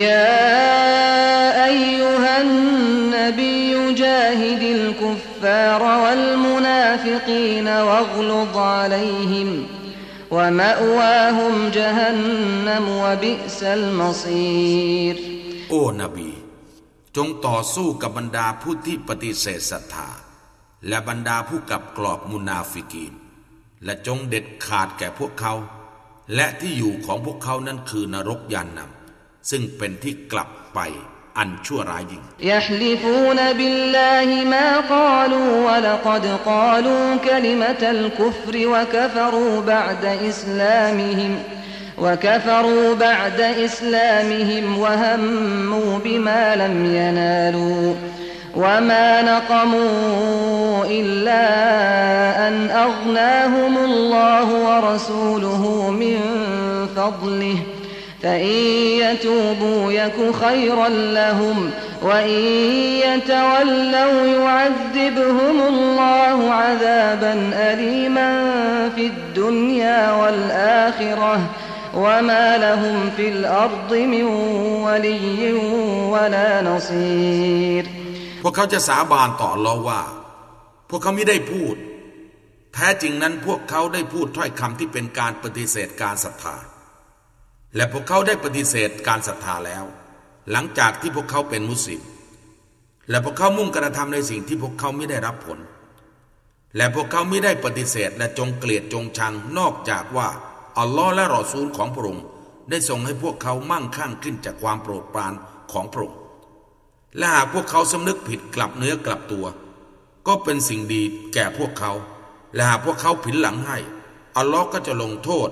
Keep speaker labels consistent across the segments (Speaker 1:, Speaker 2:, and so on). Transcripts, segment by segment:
Speaker 1: يا أيها النبي جاهد الكفار والمنافقين واغلظ عليهم ومأواهم جهنم وبئس المصير
Speaker 2: โอ้นบี จงต่อสู้กับบรรดาผู้ที่ปฏิเสธศรัทธาและบรรดาผู้กับกรอบมุนาฟิกีนและจงเด็ดขาดแก่พวกเขา และที่อยู่ของพวกเขานั่นคือนรกยานนำซึ่งเป็นที่กลับไปอันชั่วร้ายยิ่ง
Speaker 1: ยะลิฟูนบิลลาฮิมากาลูวะลักดกาลูกลิมตัลกุฟรวะกฟรูบะดอิสลามิฮิม وكفروا بعد إسلامهم وهموا بما لم ينالوا وما نقموا إلا أن أغناهم الله ورسوله من فضله พวกเขาจะสาบานต่อเราว่า พวก
Speaker 2: เขาไม่ได้พูด แท้จริงนั้นพวกเขาได้พูด ถ้อยคำที่เป็นการปฏิเสธการศรัทธาและพวกเขาได้ปฏิเสธการศรัทธาแล้ว หลังจากที่พวกเขาเป็นมุสลิม และพวกเขามุ่งกระทำในสิ่งที่พวกเขาไม่ได้รับผล และพวกเขาไม่ได้ปฏิเสธและจงเกลียดจงชังนอกจากว่าอัลลอฮ์และรอซูลของพระองค์ได้ทรงให้พวกเขามั่งคั่งขึ้นจากความโปรดปรานของพระองค์ และหากพวกเขาสำนึกผิดกลับเนื้อกลับตัว ก็เป็นสิ่งดีแก่พวกเขา และหากพวกเขาผินหลังให้ อัลลอฮ์ก็จะลงโทษ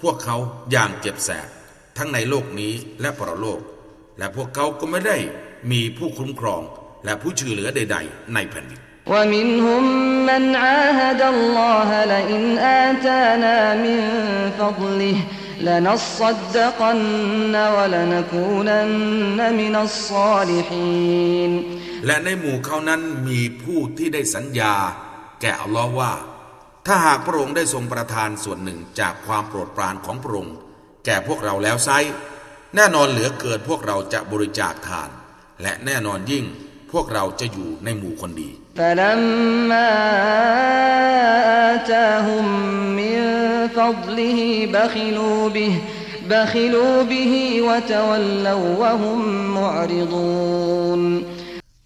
Speaker 2: พวกเขาอย่างเจ็บแสบทั้งในโลกนี้และปรโลก และพวกเขาก็ไม่ได้มีผู้คุ้มครองและผู้ชื่อเหลือใดๆในแผ่นดินและในหมู่เขานั้นมีผู้ที่ได้สัญญา แก่อัลลอฮ์ว่า ถ้าหากพระองค์ได้ทรงประทานส่วนหนึ่งจากความโปรดปรานของพระองค์แก่พวกเราแล้วไซแน่นอนเหลือเกินพวกเราจะบริจาคทาน และแน่นอนยิ่งพวกเราจะอยู่ในหมู่คนดีะะ่รอ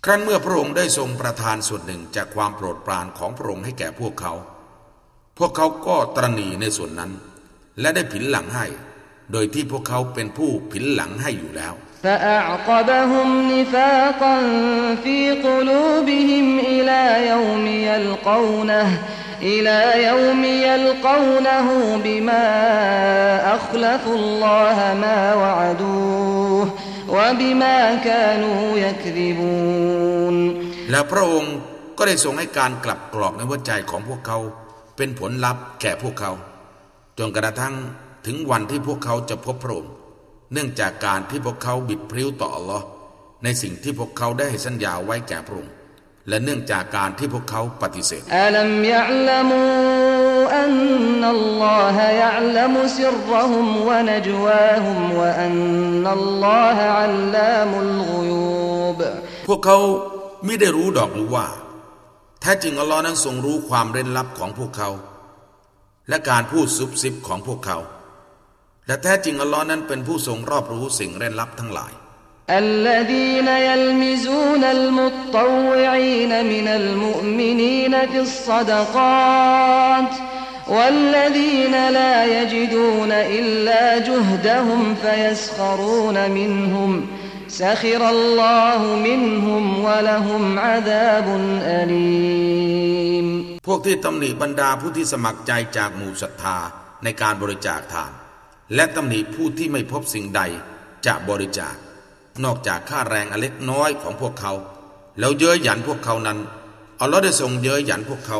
Speaker 2: ครั้นเมื่อพระองค์ได้ทรงประทานส่วนหนึ่งจากความโปรดปรานของพระองค์ให้แก่พวกเขา พวกเขาก็ตรณีในส่วนนั้น และได้ผินหลังให้โดยที่พวกเขาเป็นผู้ผินหลังให้อยู่แล้
Speaker 1: ว และพร
Speaker 2: ะองค์ก็ได้ทรงให้การกลับกรอกในหัวใจของพวกเขาเป็นผลลัพธ์แก่พวกเขา จนกระทั่งถึงวันที่พวกเขาจะพบพระองค์ เนื่องจากการที่พวกเขาบิดพริ้วต่ออัลลอฮ์ในสิ่งที่พวกเขาได้ให้สัญญาไว้แก่พระองค์ และเนื่องจากการที่พวกเขาปฏิเสธ พวกเขาไม่ได้รู้ดอกหรือว่าแท้จริงอัลลอฮ์นั้นทรงรู้ความเร้นลับของพวกเขา และการพูดซุบซิบของพวกเขาและแท้จริงอัลลอฮ์นั้นเป็นผู้ทรงรอบรู้สิ่งเร้นลับทั้งหลายพวกที่ตำหนิบรรดาผู้ที่สมัครใจจากหมู่ศรัทธาในการบริจาคทานและตำหนิผู้ที่ไม่พบสิ่งใดจะบริจาค นอกจากค่าแรงอเล็กน้อยของพวกเขาแล้วเย้ยหยันพวกเขานั้นอัลลอฮ์ได้ทรงเย้ยหยันพวกเขา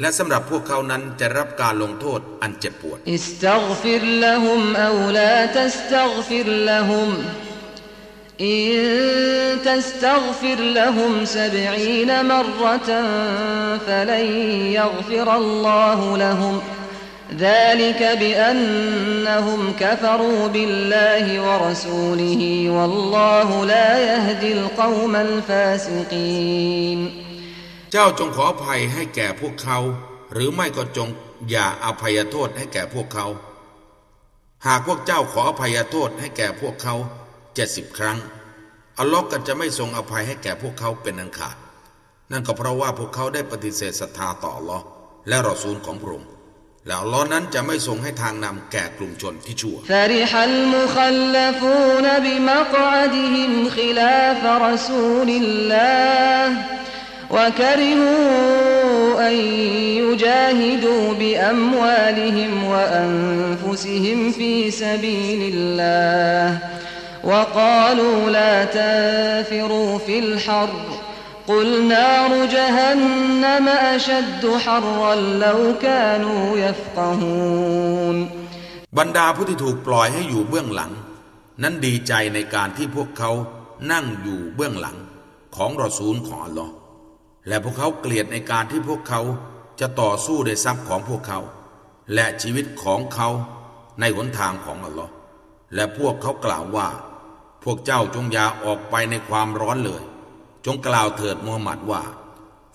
Speaker 2: และสำหรับพวกเขานั้นจะรับการลงโทษอันเจ็บปวด
Speaker 1: อิสตฟิรลฮุมอลาตสตฟิรลฮุม ل ا ل ذلك بأنهم كفروا بالله ورسوله والله لا يهدي القوم الفاسقين
Speaker 2: เจ้าจงขออภัยให้แก่พวกเขา หรือไม่ก็จงอย่าอภัยโทษให้แก่พวกเขา หากพวกเจ้าขออภัยโทษให้แก่พวกเขาเจ็ดสิบครั้งอัลลอฮ์ก็จะไม่ทรงอภัยให้แก่พวกเขาเป็นอันขาดนั่นก็เพราะว่าพวกเขาได้ปฏิเสธศรัทธาต่ออัลลอฮ์และรอซูลของพระองค์แล้วล้อนั้นจะไม่ทรงให้ทางนำแก่กลุ่มชนที่ชั่ว
Speaker 1: فرح المخلفون بمقعدهم خلاف رسول الله وكرهوا أن يجاهدوا بأموالهم وأنفسهم في سبيل الله وقالوا لا تنفروا في الحرب قل نار جهنم أشد حرا لو كانوا يفقهون
Speaker 2: บรรดาผู้ที่ถูกปล่อยให้อยู่เบื้องหลังนั้นดีใจในการที่พวกเขานั่งอยู่เบื้องหลังของรอซูลของอัลลอ์และพวกเขาเกลียดในการที่พวกเขาจะต่อสู้ในทรัพย์ของพวกเขาและชีวิตของเขาในหนทางของอัลลอ์และพวกเขากล่าวว่า พวกเจ้าจงยาออกไปในความร้อนเลยจงกล่าวเถิดมูฮัมหมัดว่า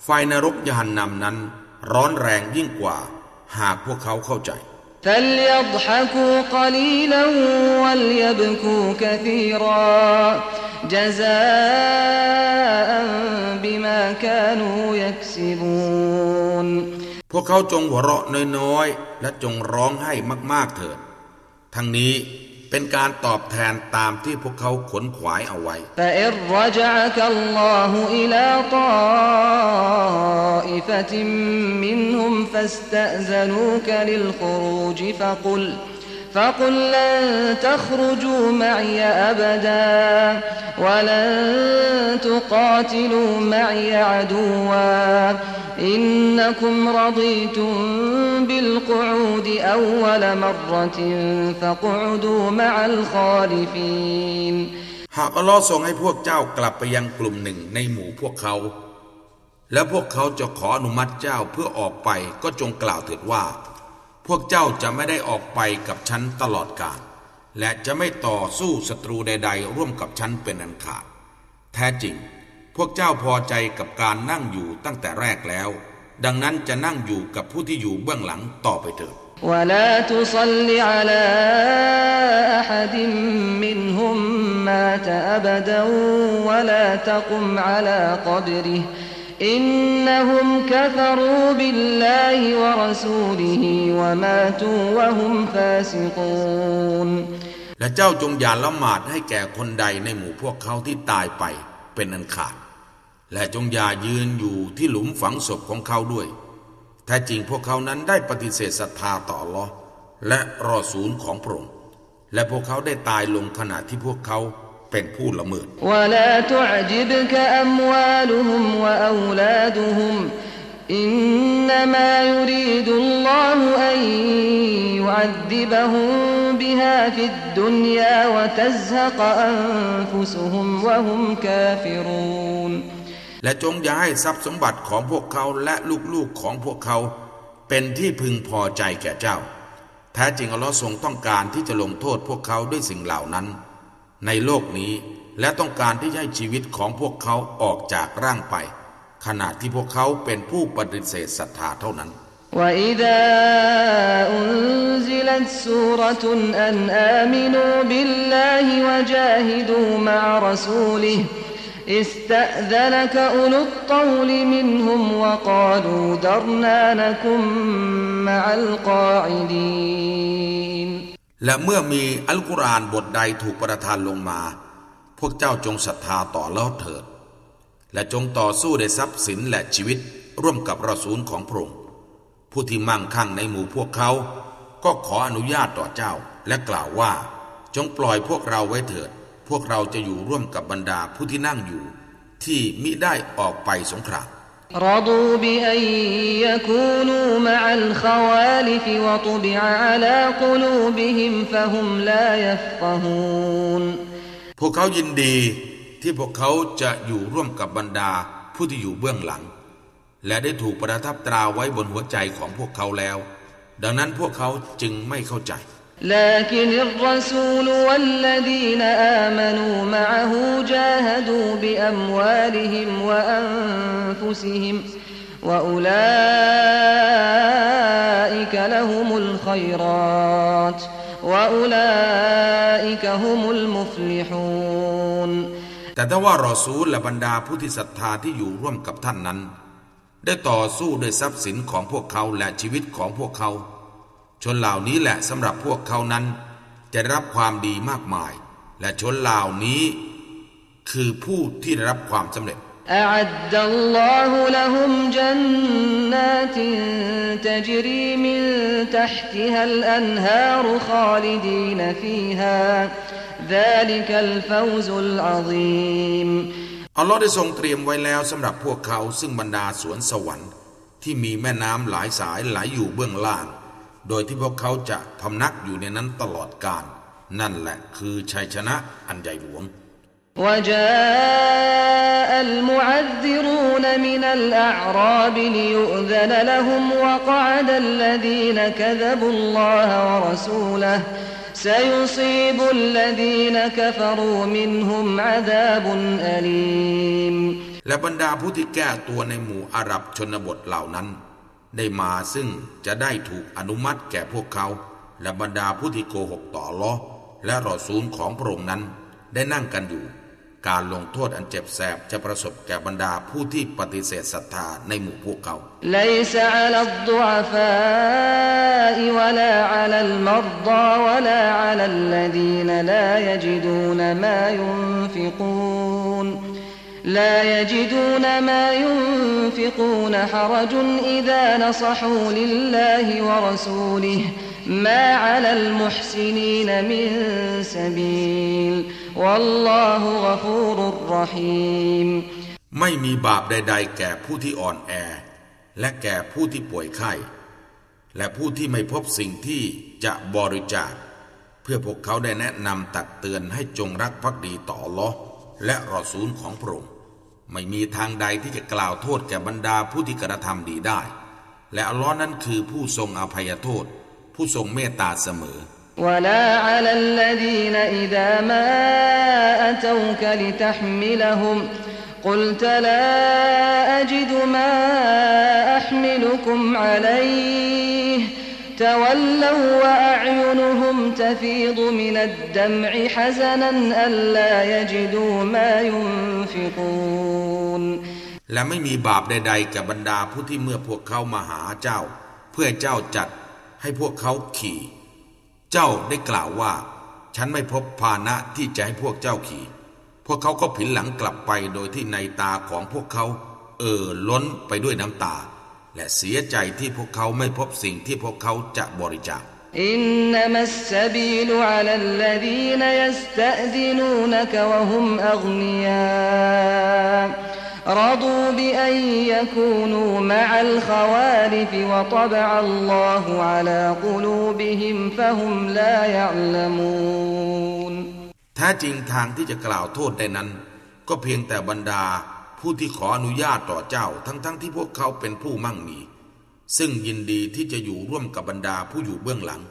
Speaker 2: ไฟนรกยันนำนั้นร้อนแรงยิ่งกว่าหากพวกเขาเข้าใจ พวกเขาจงหัวเราะน้อยๆ และจงร้องไห้มากๆเถิด ทั้งนี้เป็นการตอบแทนตามที่พวกเขาขนขวายเอาไว้
Speaker 1: แต่อิรจากัลลอฮุอิลาตออิฟติมมินฮุมฟัสตะซะนูกะลิลคุรูจฟะกุล فقل لن تخرجوا معي أبدا ولن تقاتلوا معي عدوا إنكم رضيتم بالقعود أول مرة فقعدوا مع الخالفين
Speaker 2: หากอัลลอฮ์ทรงให้พวกเจ้ากลับไปยังกลุ่มหนึ่งในหมู่พวกเขา และพวกเขาจะขออนุมัติเจ้าเพื่อออกไปก็จงกล่าวเถิดว่า พวกเจ้าจะไม่ได้ออกไปกับฉันตลอดกาลและจะไม่ต่อสู้ศัตรูใด ๆ ร่วมกับฉันเป็นอันขาดแท้จริงพวกเจ้าพอใจกับการนั่งอยู่ตั้งแต่แรกแล้ว ดังนั้นจะนั่งอยู่กับผู้ที่อยู่เบื้องหลังต่อไปเถิดและเจ้าจงอย่าละหมาดให้แก่คนใดในหมู่พวกเขาที่ตายไปเป็นอันขาดและจงอย่ายืนอยู่ที่หลุมฝังศพของเขาด้วย แท้จริงพวกเขานั้นได้ปฏิเสธศรัทธาต่อลอและรอศูนย์ของพระองค์และพวกเขาได้ตายลงขณะที่พวกเขาเป็นผู้ละเมิดะ
Speaker 1: ลอััจบกก์าินนามายรีดุลลอฮุอันยุอัซซิบะฮุมบิฮาฟิดดุนียาวะตัซฮะกอันฟุซุฮุมวะฮุมกาฟิรูน
Speaker 2: และจงอย่าให้ทรัพย์สมบัติของพวกเขาและลูกๆของพวกเขา เป็นที่พึงพอใจแก่เจ้า แท้จริงอัลลอฮ์ทรงต้องการที่จะลงโทษพวกเขาด้วยสิ่งเหล่านั้น ในโลกนี้และต้องการที่ให้ชีวิตของพวกเขาออกจากร่างไปขณะที่พวกเขาเป็นผู้ปฏิเสธศรัทธาเท่านั้น
Speaker 1: و إ ذ أنزلت سورة أن آمنوا بالله وجاهدوا مع رسوله استأذنك أولو الطول منهم وقالوا درنا لكم مع القاعدين
Speaker 2: และเมื่อมีอัลกุรอานบทใดถูกประทานลงมา พวกเจ้าจงศรัทธาต่อลอดเถิด และจงต่อสู้ในทรัพย์สินและชีวิต ร่วมกับรอซูลของพระองค์ผู้ที่มั่งคั่งในหมู่พวกเขา ก็ขออนุญาตต่อเจ้า และกล่าวว่าจงปล่อยพวกเราไว้เถิดพวกเราจะอยู่ร่วมกับบรรดาผู้ที่นั่งอยู่ที่มิได้ออกไปสงคราม
Speaker 1: รดูบิอันยกูนูมะอัลขวาลิฟวะตุบิอะลากลูบิฮิมฟะฮุมลายัฟกะฮูน
Speaker 2: พวกเขายินดีที่พวกเขาจะอยู่ร่วมกับบรรดาผู้ที่อยู่เบื้องหลัง และได้ถูกประทับตราไว้บนหัวใจของพวกเขาแล้ว ดังนั้นพวกเขาจึงไม่เข้าใจ
Speaker 1: لكن الرسول والذين آمنوا معه جاهدوا بأموالهم وأنفسهم وأولئك لهم الخيرات وأولئك هم المفلحون
Speaker 2: رسول لبندا يو แต่ถ้าว่ารอซูลและบรรดาผู้ที่ศรัทธาที่อยู่ร่วมกับท่านนั้น ได้ต่อสู้ด้วยทรัพย์สินของพวกเขาและชีวิตของพวกเขาชนเหล่านี้แหละสำหรับพวกเขานั้น จะรับความดีมากมาย และชนเหล่านี้ คือผู้ที่ได้รับความสำเร็จ
Speaker 1: อัลลอฮ์ได
Speaker 2: ้ทรงเตรียมไว้แล้วสำหรับพวกเขาซึ่งบรรดาสวนสวรรค์ ที่มีแม่น้ำหลายสายไหลยอยู่เบื้องล่างโดยที่พวกเขาจะพำนักอยู่ในนั้นตลอดกาลนั่นแหละคือชัยชนะอันใหญ่หลวง
Speaker 1: المعذرون من الأعراب ليؤذن لهم وقعد الذين ك ذ ب الله ورسوله سيصيب الذين كفروا منهم عذاب أليم
Speaker 2: และบรรดาผู้ที่แก้ตัวในหมู่อาหรับชนบทเหล่านั้นได้มาซึ่งจะได้ถูกอนุมัติแก่พวกเขา และบรรดาผู้ที่โกหกต่อลอและรอซูลของพระองค์นั้น ได้นั่งกันอยู่ การลงโทษอันเจ็บแสบจะประสบแก่บรรดาผู้ที่ปฏิเสธศรัทธาในหมู่พวกเขา
Speaker 1: ليس على ا ل ض ั ف ا ء ولا على ล ل م ر ض ى ولا على الذين لا يجدون ما ينفقون لا يجدون ما ينفقون حرج إذا نصحوا لله ورسوله ما على المحسنين من سبيل والله غفور رحيم
Speaker 2: ไม่มีบาปใด ๆ แก่ผู้ที่อ่อนแอ และแก่ผู้ที่ป่วยไข้และผู้ที่ไม่พบสิ่งที่จะบริจาค เพื่อพวกเขาได้แนะนำตักเตือนให้จงรักภักดีต่อลอและรอซูลของพระองค์ไม่มีทางใดที่จะกล่าวโทษแก่บรรดาผู้ที่กระทำดีได้ และอัลลอฮ์นั้นคือผู้ทรงอภัยโทษ ผู้ทรงเมตตาเสมอ
Speaker 1: ولا على الذين إذا ما أتوك لتحملهم قلت لا أجد ما أحملكم عليه تولوا وأعينهم تفيض من الدمع حزنا ألا يجدوا ما ينفقون
Speaker 2: และไม่มีบาปใดๆ กับบรรดาผู้ที่เมื่อพวกเขามาหาเจ้า เพื่อเจ้าจัดให้พวกเขาขี่ เจ้าได้กล่าวว่า ฉันไม่พบพานะที่จะให้พวกเจ้าขี่ พวกเขาก็ผินหลังกลับไปโดยที่ในตาของพวกเขา เอ่อล้นไปด้วยน้ำตาและเสียใจที่พวกเขาไม่พบสิ่งที่พวกเขาจะบริจาค
Speaker 1: อินนัมัสสบิลอัลลดีนยัสตะดินูนกวะฮุมอัฆนียารดูบิอันยกูนูมะอัลขวาลิฟวะตบอัลลอฮุอะลากลูบิฮิมฟะฮุมลายะลมูน
Speaker 2: แท้จริงทางที่จะกล่าวโทษได้นั้น ก็เพียงแต่บรรดาผู้ที่ขออนุญาตต่อเจ้าทั้งๆทที่พวกเขาเป็นผู้มั่งมี ซึ่งยินดีที่จะอยู่ร่วมกับบรรดาผู้อยู่เบื้องหลัง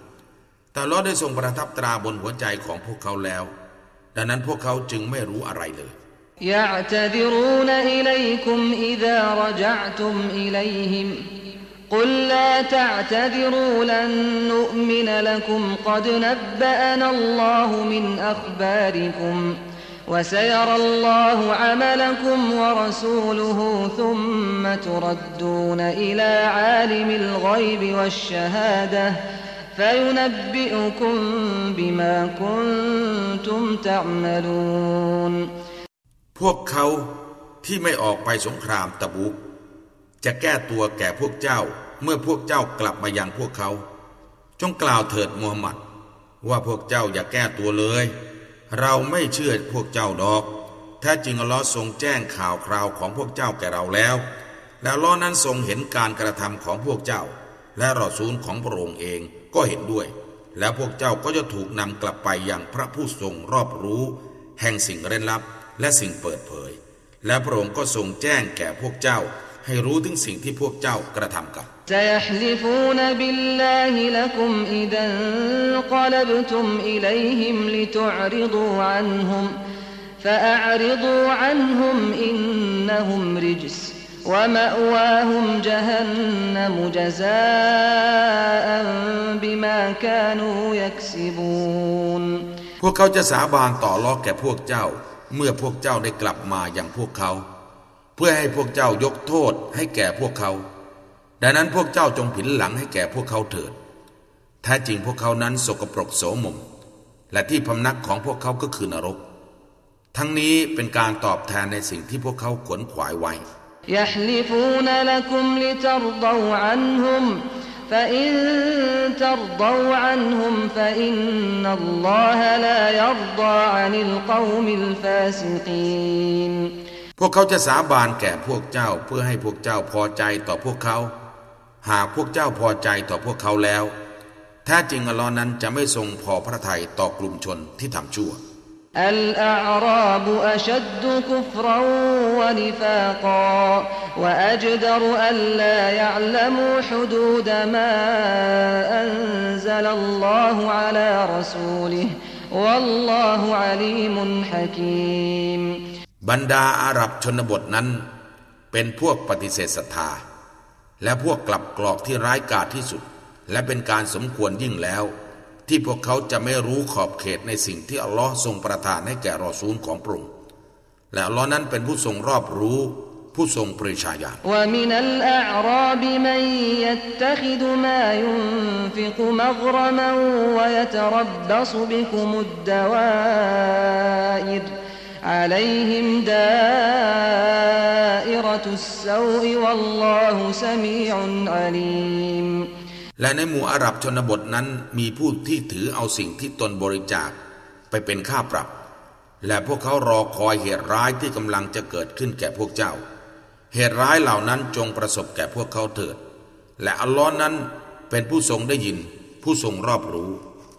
Speaker 2: แต่ลอได้ทรงประทับตราบนหัวใจของพวกเขาแล้ว ดังนั้นพวกเขาจึงไม่รู้อะไรเลย
Speaker 1: ยยะะะจจดดิิิรรุุนออลคมาั يعتذرون إليكم إذا رجعتم إليهم قل لا تعتذروا لن نؤمن لكم ق นัลลอฮุมินอัคบาริคุม وسيرى الله عملكم ورسوله ثم تردون إلى عالم الغيب والشهادة فينبئكم بما كنتم تعملون
Speaker 2: พวกเขาที่ไม่ออกไปสงครามตะบุกจะแก้ตัวแก่พวกเจ้าเมื่อพวกเจ้ากลับมายังพวกเขา จงกล่าวเถิดมูฮัมหมัด ว่าพวกเจ้าอย่าแก้ตัวเลยเราไม่เชื่อพวกเจ้าดอก แท้จริงอัลลอฮ์ทรงแจ้งข่าวคราวของพวกเจ้าแก่เราแล้วแล้วลอนั้นทรงเห็นการกระทำของพวกเจ้า และรอซูลของพระองค์เองก็เห็นด้วย แล้วพวกเจ้าก็จะถูกนำกลับไปอย่างพระผู้ทรงรอบรู้ แห่งสิ่งเร้นลับและสิ่งเปิดเผย และพระองค์ก็ทรงแจ้งแก่พวกเจ้าให้รู้ถึงสิ่งที่พวกเจ้ากระทำกับ
Speaker 1: سيحلفون بالله لكم إذا انقلبتم إليهم لتعرضوا عنهم فأعرضوا عنهم إنهم رجس ومأواهم جهنم جزاء بما كانوا يكسبون
Speaker 2: พวกเขาจะสาบานต่อลอกแก่พวกเจ้า เมื่อพวกเจ้าได้กลับมาอย่างพวกเขา เพื่อให้พวกเจ้ายกโทษให้แก่พวกเขาดังนั้นพวกเจ้าจงผินหลังให้แก่พวกเขาเถิดแท้จริงพวกเขานั้นสกปรกโสมมและที่พำนักของพวกเขาก็คือนรก ทั้งนี้เป็นการตอบแทนในสิ่งที่พวกเขาขวนขวายไว้
Speaker 1: يحلفون لكم لترضوا عنهم فإن ترضوا عنهم فإن الله لا يرضى عن القوم الفاسقين
Speaker 2: พวกเขาจะสาบานแก่พวกเจ้าเพื่อให้พวกเจ้าพอใจต่อพวกเขาหากพวกเจ้าพอใจต่อพวกเขาแล้วแท้จริงอัลลอฮ์นั้นจะไม่ทรงพอพระทัยต่อกลุ่มชนที่ทำชั่ว
Speaker 1: อัลอาราบอัชดุฟรวะนิฟากวะอัจดรอัลลายะลมูฮดูดมาอันซลลลอฮุอะลารสูลิวัลลอฮุอะลีมุนฮะกม
Speaker 2: บรรดาอาหรับชนบทนั้นเป็นพวกปฏิเสธศรัทธาและพวกกลับกรอกที่ร้ายกาจที่สุด และเป็นการสมควรยิ่งแล้ว ที่พวกเขาจะไม่รู้ขอบเขตในสิ่งที่อัลลอฮ์ทรงประทานให้แก่รอซูลของปรุงและอัลลอฮ์นั้นเป็นผู้ทรงรอบรู้ผู้ทรงปริชาญ
Speaker 1: าณ عليهم دائرة السوء والله سميع عليم
Speaker 2: และในหมู่อาหรับชนบทนั้นมีผู้ที่ถือเอาสิ่งที่ตนบริจาคไปเป็นค่าปรับ และพวกเขารอคอยเหตุร้ายที่กำลังจะเกิดขึ้นแก่พวกเจ้า เหตุร้ายเหล่านั้นจงประสบแก่พวกเขาเถิด และอัลลอฮ์นั้นเป็นผู้ทรงได้ยินผู้ทรงรอบรู้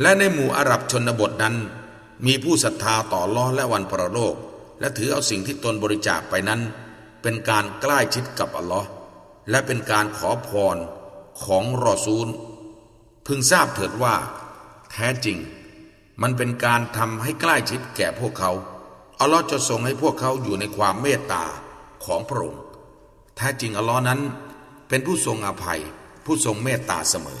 Speaker 2: และในหมู่อาหรับชนบทนั้น มีผู้ศรัทธาต่อล้อและวันประโลก และถือเอาสิ่งที่ตนบริจาคไปนั้น เป็นการใกล้ชิดกับอัลลอฮ์และเป็นการขอพรของรอซูล พึงทราบเถิดว่า แท้จริง มันเป็นการทำให้ใกล้ชิดแก่พวกเขาอัลลอฮ์จะทรงให้พวกเขาอยู่ในความเมตตาของพระองค์แท้จริงอัลลอฮ์นั้นเป็นผู้ทรงอภัยผู้ทรงเมตตาเสมอ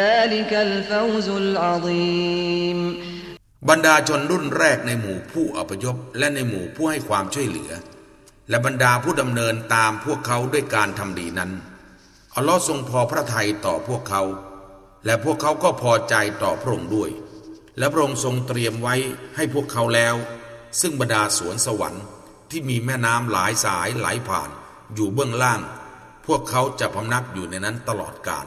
Speaker 1: บร
Speaker 2: รดาชนรุ่นแรกในหมู่ผู้อพยพและในหมู่ผู้ให้ความช่วยเหลือ และบรรดาผู้ดำเนินตามพวกเขาด้วยการทำดีนั้นอัลลอฮ์ทรงพอพระทัยต่อพวกเขา และพวกเขาก็พอใจต่อพระองค์ด้วย และพระองค์ทรงเตรียมไว้ให้พวกเขาแล้ว ซึ่งบรรดาสวนสวรรค์ ที่มีแม่น้ำหลายสายไหลผ่านอยู่เบื้องล่าง พวกเขาจะพำนักอยู่ในนั้นตลอดกาล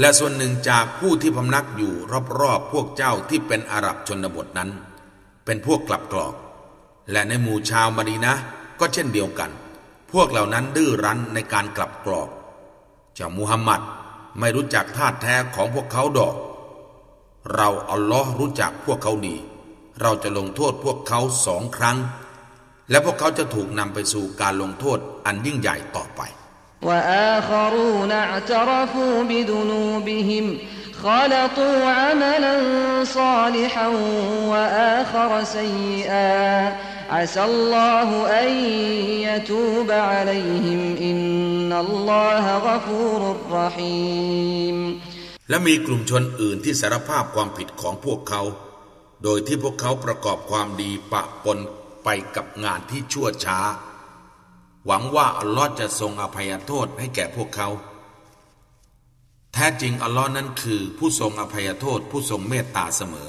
Speaker 2: และส่วนหนึ่งจากผู้ที่พำนักอยู่รอบๆ พวกเจ้าที่เป็นอาหรับชนบทนั้น เป็นพวกกลับกรอก และในหมู่ชาวมารีนะก็เช่นเดียวกัน พวกเหล่านั้นดื้อรั้นในการกลับกรอกเจ้ามุฮัมมัดไม่รู้จักท่าแท้ของพวกเขาดอก เราอัลลอฮ์รู้จักพวกเขาดี เราจะลงโทษพวกเขาสองครั้ง และพวกเขาจะถูกนำไปสู่การลงโทษอันยิ่งใหญ่ต่อไป
Speaker 1: وآخرون اعترفوا بذنوبهم خلطوا عملا صالحا وآخر سيئا عسى الله أن يتوب عليهم إن الله غفور رحيم
Speaker 2: และมีกลุ่มชนอื่นที่สารภาพความผิดของพวกเขา โดยที่พวกเขาประกอบความดีปะปนไปกับงานที่ชั่วช้าวังว่าอัลลอฮ์จะทรงอภัยโทษให้แก่พวกเขาแท้จริงอัลลอฮ์นั้นคือ ผู้ทรงอภัยโทษผู้ทรงเมตตาเสมอ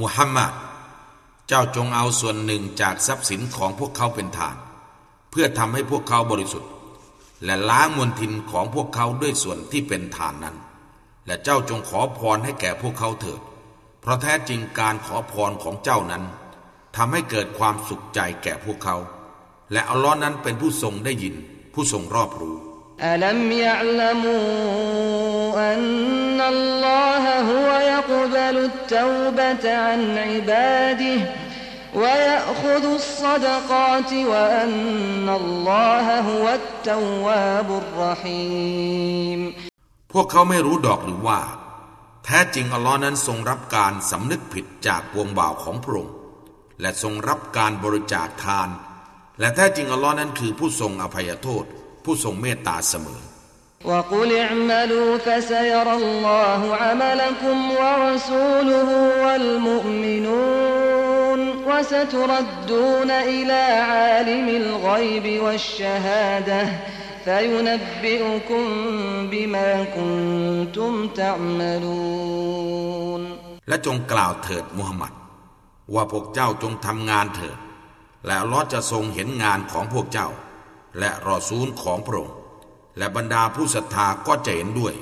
Speaker 2: มุฮัมมัดจ้าจงเอาส่วนหนึ่งจากทรัพย์สินของพวกเขาเป็นทาน เพื่อทำให้พวกเขาบริสุทธิ์และล้างมวลทินของพวกเขาด้วยส่วนที่เป็นทานนั้น และเจ้าจงขอพรให้แก่พวกเขาเถิด เพราะแท้จริงการขอพรของเจ้านั้นทำให้เกิดความสุขใจแก่พวกเขา และอัลลอฮ์นั้นเป็นผู้ทรงได้ยินผู้ทรงรอบรู้อ
Speaker 1: ัลลอฮฮุวยกบลุตเตบะตะอันอิบาดิฮ์พวกเข
Speaker 2: าไม่รู้ดอกหรือว่า แท้จริงอัลลอฮ์นั้นทรงรับการสำนึกผิดจากวงบ่าวของพระองค์และทรงรับการบริจาคทาน และแท้จริงอัลลอฮ์นั้นคือผู้ทรงอภัยโทษ ผู้ทรงเมตตาเสมอ
Speaker 1: และ وستردون إلى عالم الغيب والشهادة فينبئكم بما كنتم تعملون
Speaker 2: และจงกล่าวเถิดมูฮัมหมัด ว่าพวกเจ้าจงทำงานเถิดและลอจะทรงเห็นงานของพวกเจ้า และรอซูลของพระองค์และบรรดาผู้ศรัทธาก็จะเห็นด้วย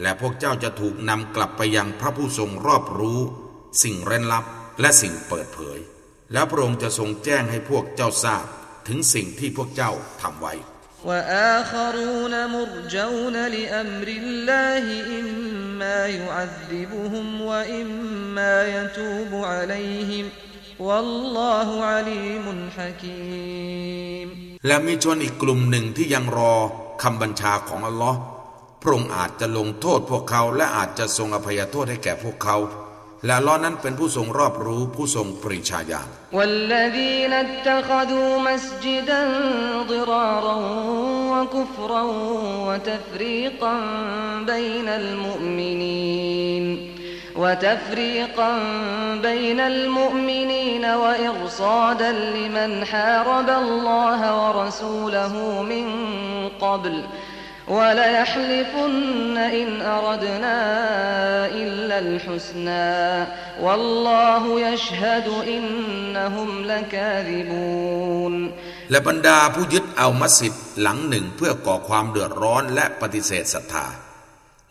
Speaker 2: และพวกเจ้าจะถูกนำกลับไปยังพระผู้ทรงรอบรู้ สิ่งเร้นลับและสิ่งเปิดเผยแล้วพระองค์จะทรงแจ้งให้พวกเจ้าทราบ ถึงสิ่งที่พวกเจ้าทำไว้และมีชนอีกกลุ่มหนึ่งที่ยังรอคำบัญชาของอัลลอฮ์พระองค์อาจจะลงโทษพวกเขา และอาจจะทรงอภัยโทษให้แก่พวกเขาและล้อนั้นเป็นผู้ทรงรอบรู้ผู้ทรงปริชาญาณ
Speaker 1: والذين اتخذوا مسجدا ضرارا وكفرا وتفريقا بين المؤمنين وتفريقا بين المؤمنين وإرصادا لمن حارب الله ورسوله من قبل ۖและบรรด
Speaker 2: าผู้ยึดเอามัสยิดหลังหนึ่งเพื่อก่อความเดือดร้อนและปฏิเสธศรัทธา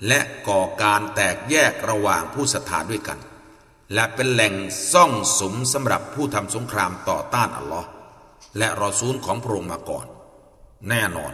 Speaker 2: และก่อการแตกแยกระหว่างผู้ศรัทธาด้วยกัน และเป็นแหล่งซ่องสมสำหรับผู้ทำสงครามต่อต้านอัลลอฮ์และรอซูลของพระองค์มาก่อน แน่นอน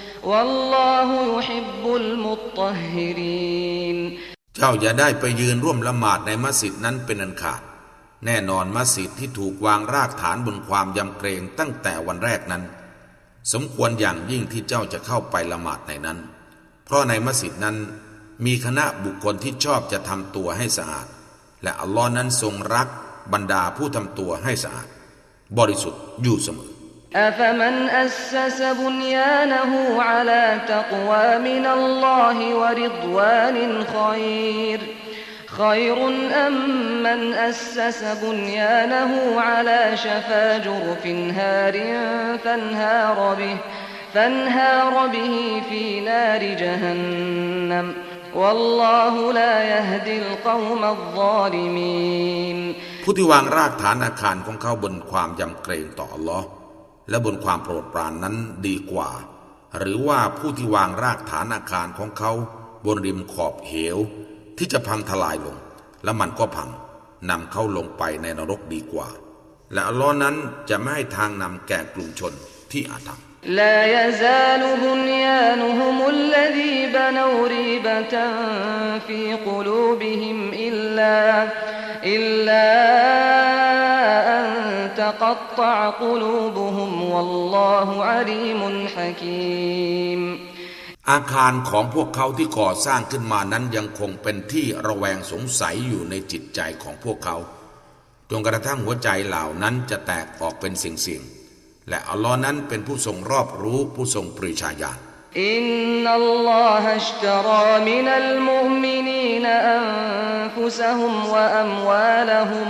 Speaker 2: เจ้าอย่าได้ไปยืนร่วมละหมาดในมัสยิดนั้นเป็นอันขาดแน่นอนมัสยิดที่ถูกวางรากฐานบนความยำเกรงตั้งแต่วันแรกนั้น สมควรอย่างยิ่งที่เจ้าจะเข้าไปละหมาดในนั้น เพราะในมัสยิดนั้นมีคณะบุคคลที่ชอบจะทำตัวให้สะอาดและอัลลอฮ์นั้นทรงรักบรรดาผู้ทำตัวให้สะอาดบริสุทธิ์อยู่เสมอ
Speaker 1: أفمن أسس بنيانه على تقوى من الله ورضوان خير خير أم من أسس بنيانه على شفا جرف هار فانهار به, فانهار به في نار جهنم والله لا يهدي القوم الظالمين
Speaker 2: ผู้ที่วางรากฐานอาคารของเขาบนความยำเกรงต่อ Allah และบนความโปรดปรานนั้นดีกว่า หรือว่าผู้ที่วางรากฐานอาคารของเขา บนริมขอบเหว ที่จะพังทลายลง และมันก็พังนำเขาลงไปในนรกดีกว่า และอลอนั้นจะไม่ให้ทางนำแก่กลุ่มชนที่อาธรรม
Speaker 1: لا ي ز ا تقطع قلوبهم والله عليم حكيم
Speaker 2: อาคารของพวกเขาที่ก่อสร้างขึ้นมานั้นยังคงเป็นที่ระแวงสงสัยอยู่ในจิตใจของพวกเขาจนกระทั่งหัวใจเหล่านั้นจะแตกออกเป็นสิ่งสิ่งและอัลลอฮ์นั้นเป็นผู้ทรงรอบรู้ผู้ทรงปริชาญา
Speaker 1: อินนัลลอฮชตรอมินัลมุมินีนอันฟุซะฮุมวะอัมวาลฮุม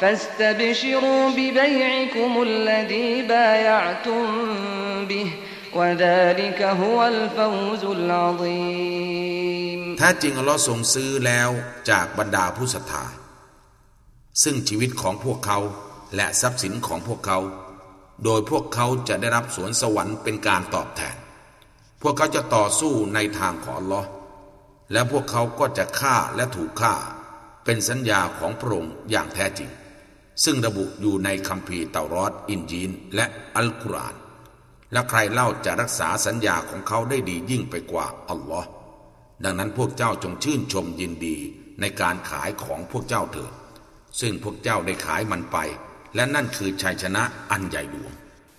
Speaker 1: فاستبشروا ببيعكم الذي بايعتم به وذلك هو الفوز العظيم แท้
Speaker 2: จริงอัลลอฮ์ทรงซื้อแล้วจากบรรดาผู้ศรัทธาซึ่งชีวิตของพวกเขาและทรัพย์สินของพวกเขา โดยพวกเขาจะได้รับสวนสวรรค์เป็นการตอบแทน พวกเขาจะต่อสู้ในทางของอัลลอฮ์และพวกเขาก็จะฆ่าและถูกฆ่า เป็นสัญญาของพระองค์อย่างแท้จริงซึ่งระบุอยู่ในคัมภีร์เตารอดอินจีน และอัลกุรอาน และใครเล่าจะรักษาสัญญาของเขาได้ดียิ่งไปกว่า อัลลอฮ์ดังนั้นพวกเจ้าจงชื่นชมยินดีในการขายของพวกเจ้าเถิด ซึ่งพวกเจ้าได้ขายมันไป และนั่นคือชัยชนะอันใหญ่หลวง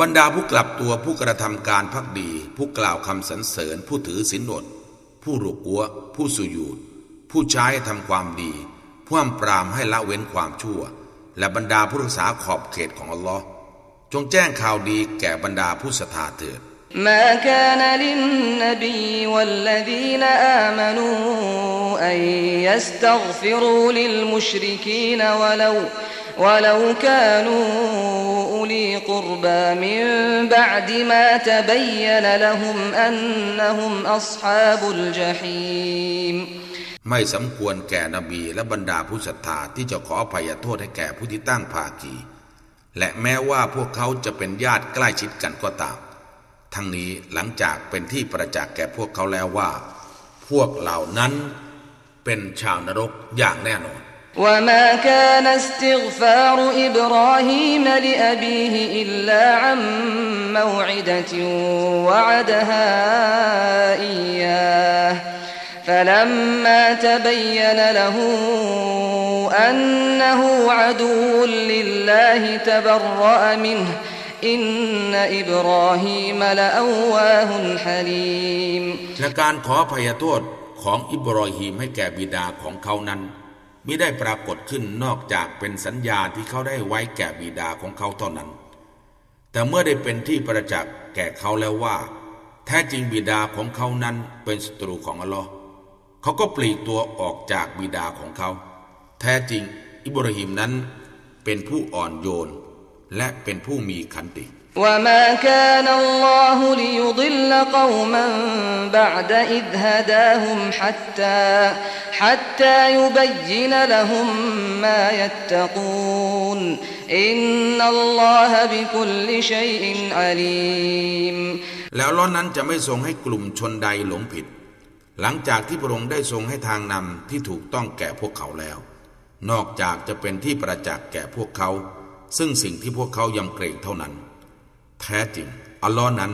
Speaker 2: บรรดาผู้กลับตัวผู้กระทำการพักดี ผู้กล่าวคำสรรเสริญผู้ถือศีลอดผู้รุกัว ผู้สุยูด ผู้ใช้ทำความดีผู้หปรามให้ละเว้นความชั่ว และบรรดาผู้รักษาขอบเขตของอัลลอฮ์จงแจ้งข่าวดีแก่บรรดาผู้ศรัทธาเถ
Speaker 1: ิด ولو كانوا أولي قربى من بعد ما تبين لهم أنهم أصحاب الجحيم
Speaker 2: ไม่สมควรแก่นบีและบรรดาผู้ศรัทธาที่จะขออภัยโทษให้แก่ผู้ที่ตั้งภาคีและแม้ว่าพวกเขาจะเป็นญาติใกล้ชิดกันก็ตามทั้งนี้หลังจากเป็นที่ประจักษ์แก่พวกเขาแล้วว่า พวกเหล่านั้นเป็นชาวนรกอย่างแน่นอน
Speaker 1: وما كان استغفار إبراهيم لأبيه إلا عن موعدة وعدها إياه فلما تبين له أنه عدو لله تبرأ منه إن إبراهيم لأواه حليم
Speaker 2: لكان และการขอพยโทษของอิบรอฮีมให้แก่บิดาของเขานั้นมิได้ปรากฏขึ้นนอกจากเป็นสัญญาที่เขาได้ไว้แก่บิดาของเขาเท่านั้น แต่เมื่อได้เป็นที่ประจักษ์แก่เขาแล้วว่า แท้จริงบิดาของเขานั้นเป็นศัตรูของอัลลอฮ์เขาก็ปลีกตัวออกจากบิดาของเขา แท้จริงอิบราฮิมนั้นเป็นผู้อ่อนโยน และเป็นผู้มีขัน
Speaker 1: ติ وما كان الله ليضل قوما بعد إذ هداهم حتى حتى يبين لهم ما يتقون إن الله بكل شيء
Speaker 2: عليم แล้วล้อนั้นจะไม่ทรงให้กลุ่มชนใดหลงผิด หลังจากที่พระองค์ได้ทรงให้ทางนำ ที่ถูกต้องแก่พวกเขาแล้ว นอกจากจะเป็นที่ประจักษ์แก่พวกเขา ซึ่งสิ่งที่พวกเขายำเกรงเท่านั้นแท้จริงอัลลอฮ์นั้น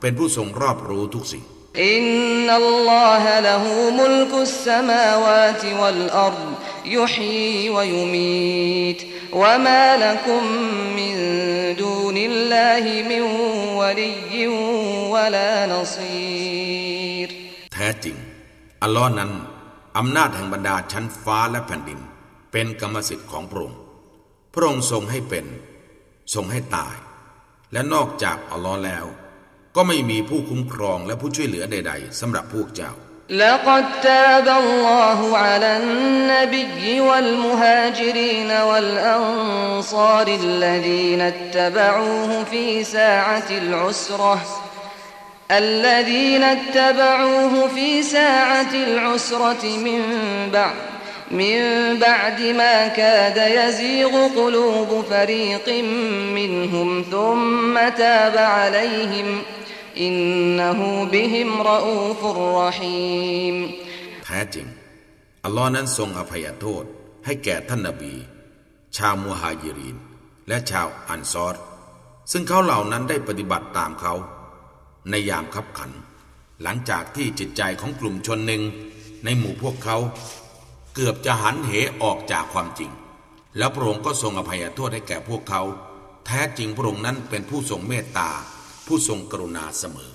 Speaker 2: เป็นผู้ทรงรอบรู้ทุกสิ่งอิน
Speaker 1: นัลลอฮะละหูมุลกุสสมาวาติวัลอัรยุฮีวยุมีตวะมาลักุมมินดูนิลลาฮิมินวะลียินวะลานซีร
Speaker 2: แท้จริงอัลลอฮ์นั้นอำนาจแห่งบรรดาชั้นฟ้าและแผ่นดิน เป็นกรรมสิทธิ์ของพระองค์พระองค์ทรงให้เป็น ทรงให้ตายและนอกจากอัลลอฮ์แล้ว ก็ไม่มีผู้คุ้มครองและผู้ช่วยเหลือใดๆสำหรับพวกเจ้า
Speaker 1: แล้วก็ตาบัลลอฮุอะลัลนบีวัลมุฮาจิรีนวัลอันซาริลลดีนัตตบะอูฮุฟีสาอะติลอุสรห์ الذين اتبعوه في ساعة العسرة من بعد من بعد ما كاد يزيغ قلوب فريق منهم ثم تاب عليهم إنه بهم رؤوف رحيم
Speaker 2: แท้จริงอัลลอฮ์นั้นทรงอภัยโทษให้แก่ท่านนบี ชาวมูฮายิรินและชาวอันซอรซึ่งเขาเหล่านั้นได้ปฏิบัติตามเขา ในยามขับขัน หลังจากที่จิตใจของกลุ่มชนหนึ่งในหมู่พวกเขาเกือบจะหันเหออกจากความจริง แล้วพระองค์ก็ทรงอภัยโทษให้แก่พวกเขา แท้จริงพระองค์นั้นเป็นผู้ทรงเมตตา ผู้ทรงกรุณาเสมอ